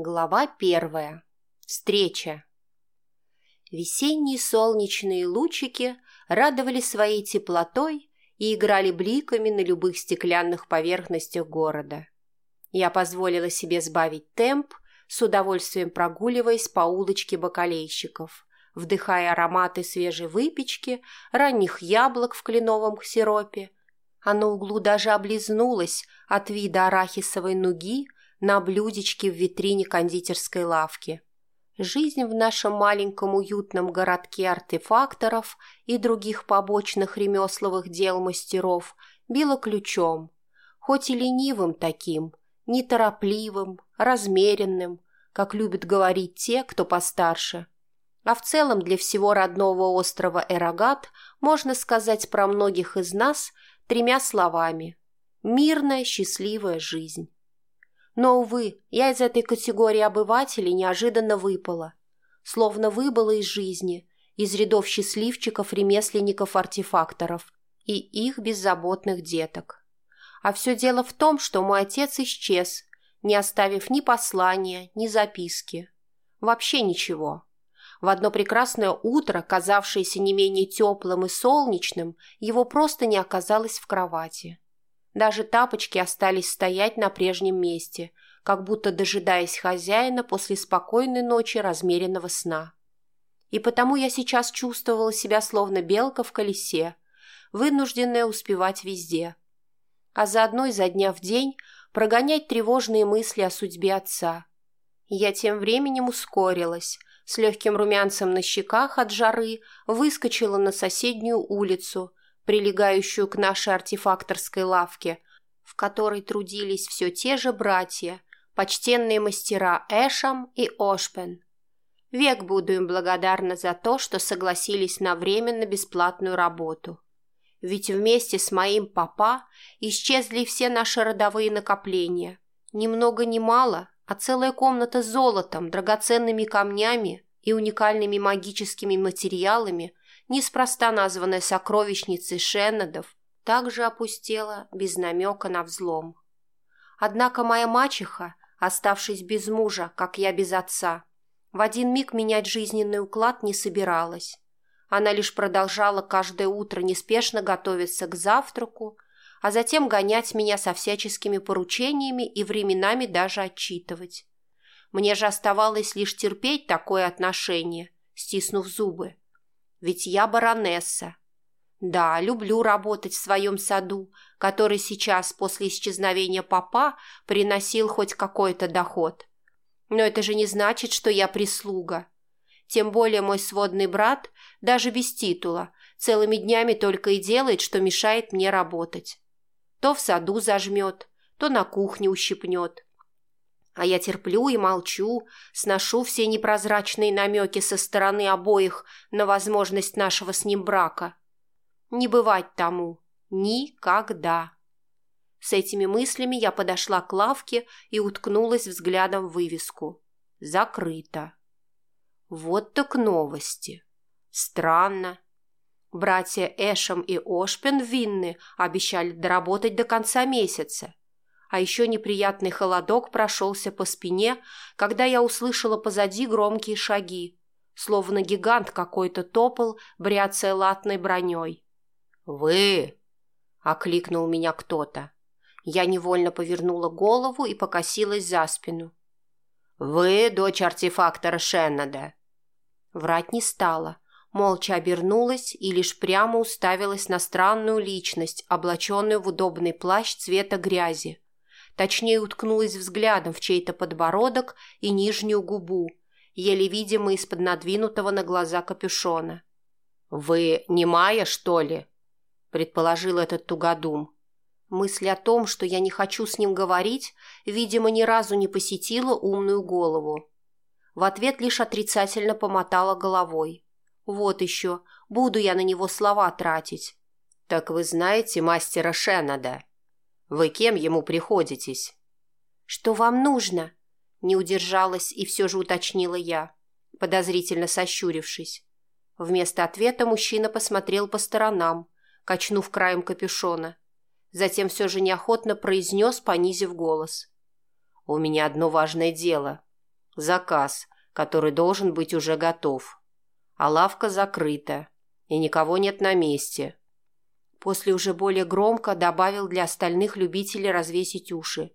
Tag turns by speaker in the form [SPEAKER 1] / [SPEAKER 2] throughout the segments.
[SPEAKER 1] Глава первая. Встреча. Весенние солнечные лучики радовали своей теплотой и играли бликами на любых стеклянных поверхностях города. Я позволила себе сбавить темп, с удовольствием прогуливаясь по улочке бакалейщиков, вдыхая ароматы свежей выпечки, ранних яблок в кленовом сиропе, а на углу даже облизнулась от вида арахисовой нуги, на блюдечке в витрине кондитерской лавки. Жизнь в нашем маленьком уютном городке артефакторов и других побочных ремесловых дел мастеров била ключом, хоть и ленивым таким, неторопливым, размеренным, как любят говорить те, кто постарше. А в целом для всего родного острова Эрагат можно сказать про многих из нас тремя словами – мирная, счастливая жизнь. Но, увы, я из этой категории обывателей неожиданно выпала. Словно выбыла из жизни, из рядов счастливчиков, ремесленников, артефакторов и их беззаботных деток. А все дело в том, что мой отец исчез, не оставив ни послания, ни записки. Вообще ничего. В одно прекрасное утро, казавшееся не менее теплым и солнечным, его просто не оказалось в кровати. Даже тапочки остались стоять на прежнем месте, как будто дожидаясь хозяина после спокойной ночи размеренного сна. И потому я сейчас чувствовала себя словно белка в колесе, вынужденная успевать везде. А заодно изо дня в день прогонять тревожные мысли о судьбе отца. Я тем временем ускорилась, с легким румянцем на щеках от жары выскочила на соседнюю улицу прилегающую к нашей артефакторской лавке, в которой трудились все те же братья, почтенные мастера Эшам и Ошпен. Век буду им благодарна за то, что согласились на временно бесплатную работу. Ведь вместе с моим папа исчезли все наши родовые накопления. Ни много ни мало, а целая комната с золотом, драгоценными камнями и уникальными магическими материалами неспроста названная сокровищницей Шеннедов, также опустела без намека на взлом. Однако моя мачеха, оставшись без мужа, как я без отца, в один миг менять жизненный уклад не собиралась. Она лишь продолжала каждое утро неспешно готовиться к завтраку, а затем гонять меня со всяческими поручениями и временами даже отчитывать. Мне же оставалось лишь терпеть такое отношение, стиснув зубы. Ведь я баронесса. Да, люблю работать в своем саду, который сейчас после исчезновения папа приносил хоть какой-то доход. Но это же не значит, что я прислуга. Тем более мой сводный брат, даже без титула, целыми днями только и делает, что мешает мне работать. То в саду зажмет, то на кухне ущипнет. А я терплю и молчу, сношу все непрозрачные намеки со стороны обоих на возможность нашего с ним брака. Не бывать тому. Никогда. С этими мыслями я подошла к лавке и уткнулась взглядом в вывеску. Закрыто. Вот так новости. Странно. Братья Эшем и Ошпен Винны обещали доработать до конца месяца а еще неприятный холодок прошелся по спине, когда я услышала позади громкие шаги, словно гигант какой-то топал, бряцая латной броней. «Вы!» — окликнул меня кто-то. Я невольно повернула голову и покосилась за спину. «Вы дочь артефактора Шеннада?» Врать не стала, молча обернулась и лишь прямо уставилась на странную личность, облаченную в удобный плащ цвета грязи, Точнее, уткнулась взглядом в чей-то подбородок и нижнюю губу, еле видимо из-под надвинутого на глаза капюшона. «Вы не Майя, что ли?» – предположил этот тугодум. Мысль о том, что я не хочу с ним говорить, видимо, ни разу не посетила умную голову. В ответ лишь отрицательно помотала головой. «Вот еще, буду я на него слова тратить». «Так вы знаете мастера Шеннада?» Вы кем ему приходитесь?» «Что вам нужно?» Не удержалась и все же уточнила я, подозрительно сощурившись. Вместо ответа мужчина посмотрел по сторонам, качнув краем капюшона. Затем все же неохотно произнес, понизив голос. «У меня одно важное дело. Заказ, который должен быть уже готов. А лавка закрыта, и никого нет на месте. После уже более громко добавил для остальных любителей развесить уши.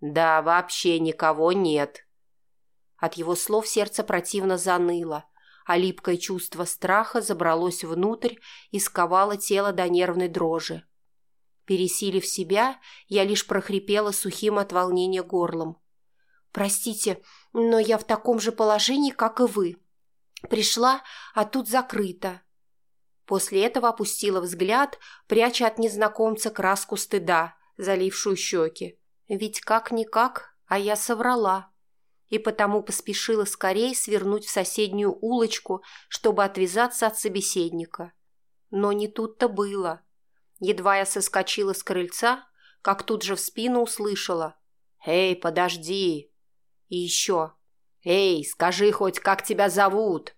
[SPEAKER 1] «Да, вообще никого нет». От его слов сердце противно заныло, а липкое чувство страха забралось внутрь и сковало тело до нервной дрожи. Пересилив себя, я лишь прохрипела сухим от волнения горлом. «Простите, но я в таком же положении, как и вы. Пришла, а тут закрыто». После этого опустила взгляд, пряча от незнакомца краску стыда, залившую щеки. Ведь как-никак, а я соврала. И потому поспешила скорее свернуть в соседнюю улочку, чтобы отвязаться от собеседника. Но не тут-то было. Едва я соскочила с крыльца, как тут же в спину услышала. «Эй, подожди!» И еще. «Эй, скажи хоть, как тебя зовут?»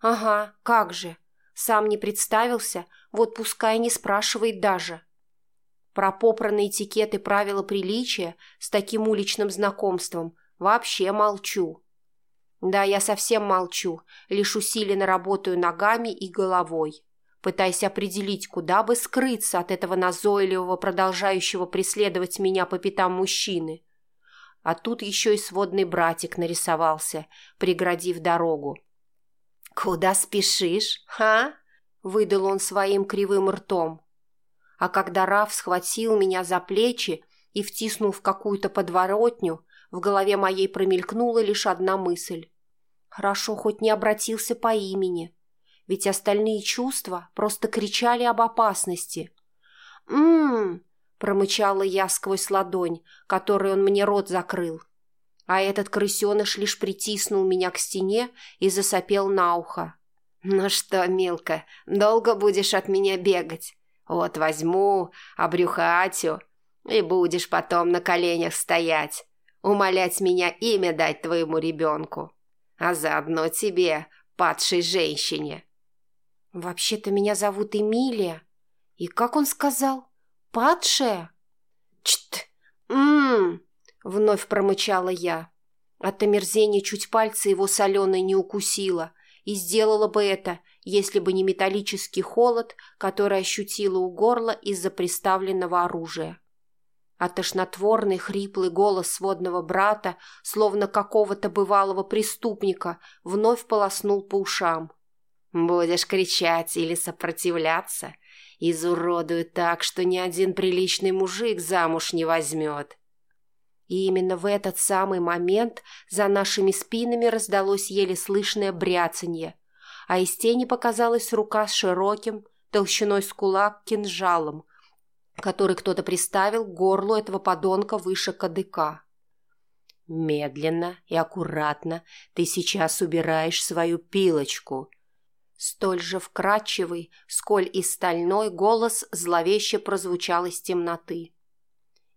[SPEAKER 1] «Ага, как же. Сам не представился, вот пускай не спрашивает даже». Про попранные этикет правила приличия с таким уличным знакомством вообще молчу. Да, я совсем молчу, лишь усиленно работаю ногами и головой пытаясь определить, куда бы скрыться от этого назойливого, продолжающего преследовать меня по пятам мужчины. А тут еще и сводный братик нарисовался, преградив дорогу. «Куда спешишь, ха?» — выдал он своим кривым ртом. А когда Раф схватил меня за плечи и втиснул в какую-то подворотню, в голове моей промелькнула лишь одна мысль. Хорошо, хоть не обратился по имени ведь остальные чувства просто кричали об опасности. «М-м-м!» промычала я сквозь ладонь, которой он мне рот закрыл. А этот крысеныш лишь притиснул меня к стене и засопел на ухо. «Ну что, Милка, долго будешь от меня бегать? Вот возьму, обрюхатю, и будешь потом на коленях стоять, умолять меня имя дать твоему ребенку, а заодно тебе, падшей женщине». «Вообще-то меня зовут Эмилия. И как он сказал? Падшая?» «Чт! Ммм!» — вновь промычала я. От омерзения чуть пальцы его соленой не укусила, и сделала бы это, если бы не металлический холод, который ощутила у горла из-за приставленного оружия. А тошнотворный хриплый голос сводного брата, словно какого-то бывалого преступника, вновь полоснул по ушам. Будешь кричать или сопротивляться, изуродую так, что ни один приличный мужик замуж не возьмет. И именно в этот самый момент за нашими спинами раздалось еле слышное бряцанье, а из тени показалась рука с широким, толщиной с кулак, кинжалом, который кто-то приставил к горлу этого подонка выше кадыка. «Медленно и аккуратно ты сейчас убираешь свою пилочку», Столь же вкрадчивый, сколь и стальной голос зловеще прозвучал из темноты.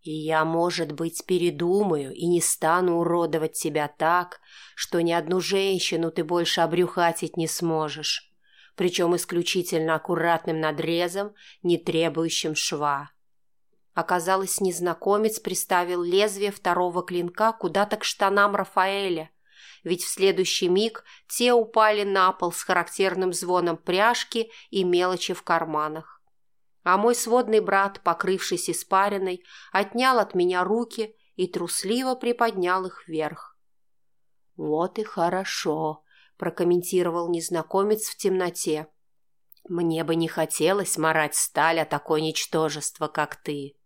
[SPEAKER 1] «И я, может быть, передумаю и не стану уродовать тебя так, что ни одну женщину ты больше обрюхатить не сможешь, причем исключительно аккуратным надрезом, не требующим шва». Оказалось, незнакомец приставил лезвие второго клинка куда-то к штанам Рафаэля – ведь в следующий миг те упали на пол с характерным звоном пряжки и мелочи в карманах. А мой сводный брат, покрывшись испариной, отнял от меня руки и трусливо приподнял их вверх. «Вот и хорошо», – прокомментировал незнакомец в темноте. «Мне бы не хотелось морать сталь о такое ничтожество, как ты».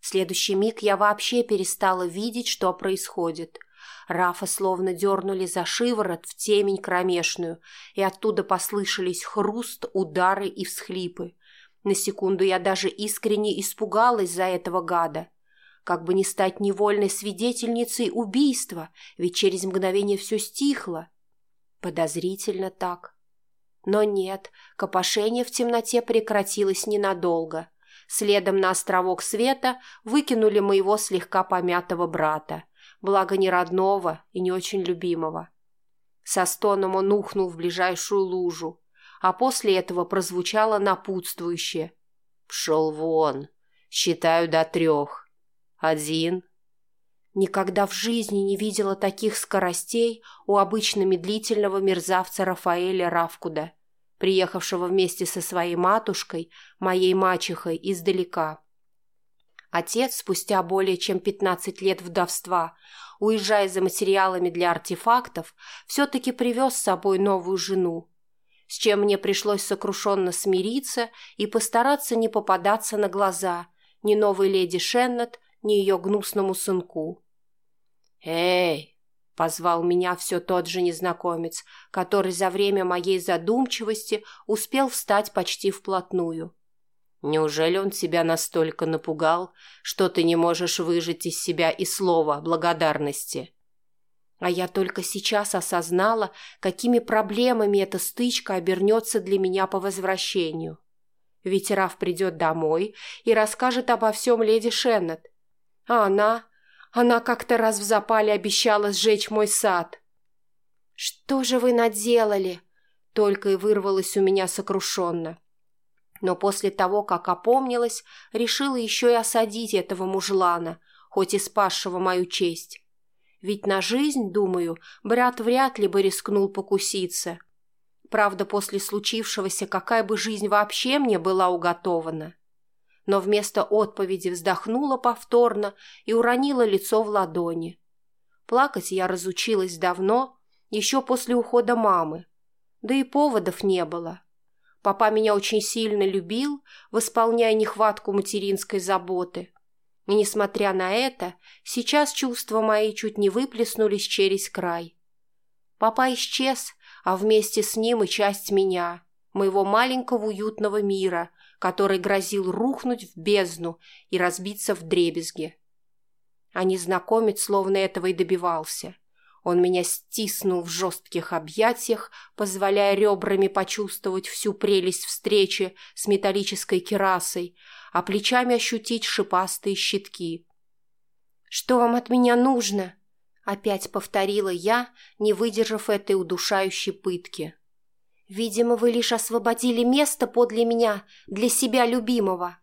[SPEAKER 1] В следующий миг я вообще перестала видеть, что происходит – Рафа словно дернули за шиворот в темень кромешную, и оттуда послышались хруст, удары и всхлипы. На секунду я даже искренне испугалась за этого гада. Как бы не стать невольной свидетельницей убийства, ведь через мгновение все стихло. Подозрительно так. Но нет, копошение в темноте прекратилось ненадолго. Следом на островок света выкинули моего слегка помятого брата благо не родного и не очень любимого. Со стоном он ухнул в ближайшую лужу, а после этого прозвучало напутствующее. «Пшел вон, считаю до трех. Один». Никогда в жизни не видела таких скоростей у обычно медлительного мерзавца Рафаэля Равкуда, приехавшего вместе со своей матушкой, моей мачехой, издалека. Отец, спустя более чем 15 лет вдовства, уезжая за материалами для артефактов, все-таки привез с собой новую жену, с чем мне пришлось сокрушенно смириться и постараться не попадаться на глаза ни новой леди Шеннет, ни ее гнусному сынку. «Эй!» — позвал меня все тот же незнакомец, который за время моей задумчивости успел встать почти вплотную. «Неужели он тебя настолько напугал, что ты не можешь выжать из себя и слова благодарности?» А я только сейчас осознала, какими проблемами эта стычка обернется для меня по возвращению. Ведь Раф придет домой и расскажет обо всем леди Шеннет. А она... Она как-то раз в запале обещала сжечь мой сад. «Что же вы наделали?» Только и вырвалось у меня сокрушенно. Но после того, как опомнилась, решила еще и осадить этого мужлана, хоть и спасшего мою честь. Ведь на жизнь, думаю, брат вряд ли бы рискнул покуситься. Правда, после случившегося какая бы жизнь вообще мне была уготована. Но вместо отповеди вздохнула повторно и уронила лицо в ладони. Плакать я разучилась давно, еще после ухода мамы. Да и поводов не было. Папа меня очень сильно любил, восполняя нехватку материнской заботы. И, несмотря на это, сейчас чувства мои чуть не выплеснулись через край. Папа исчез, а вместе с ним и часть меня, моего маленького уютного мира, который грозил рухнуть в бездну и разбиться в дребезги. А незнакомец словно этого и добивался. Он меня стиснул в жестких объятиях, позволяя ребрами почувствовать всю прелесть встречи с металлической керасой, а плечами ощутить шипастые щитки. «Что вам от меня нужно?» — опять повторила я, не выдержав этой удушающей пытки. «Видимо, вы лишь освободили место подле меня для себя любимого».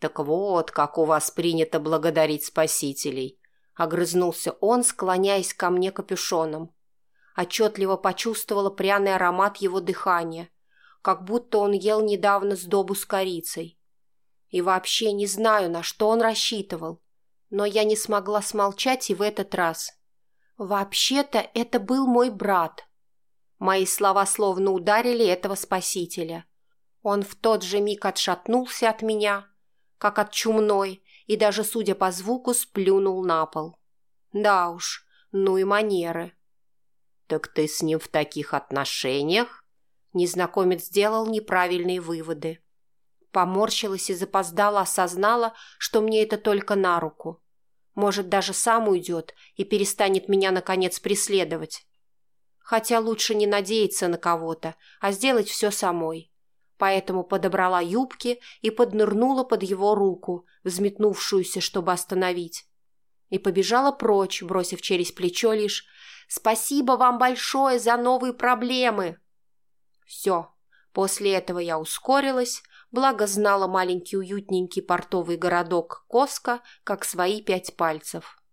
[SPEAKER 2] «Так вот, как у вас принято благодарить спасителей», — огрызнулся он, склоняясь ко мне капюшоном.
[SPEAKER 1] Отчетливо почувствовала пряный аромат его дыхания, как будто он ел недавно сдобу с корицей. И вообще не знаю, на что он рассчитывал. Но я не смогла смолчать и в этот раз. Вообще-то это был мой брат. Мои слова словно ударили этого спасителя. Он в тот же миг отшатнулся от меня, как от чумной, и даже, судя по звуку, сплюнул на пол. Да уж, ну и манеры.
[SPEAKER 2] «Так ты с ним в таких отношениях?»
[SPEAKER 1] Незнакомец сделал неправильные выводы. Поморщилась и запоздала осознала, что мне это только на руку. Может, даже сам уйдет и перестанет меня, наконец, преследовать. Хотя лучше не надеяться на кого-то, а сделать все самой. Поэтому подобрала юбки и поднырнула под его руку, взметнувшуюся, чтобы остановить. И побежала прочь, бросив через плечо лишь «Спасибо вам большое за новые проблемы!» Все. После этого я ускорилась, благо знала маленький уютненький портовый городок Коска как свои пять пальцев.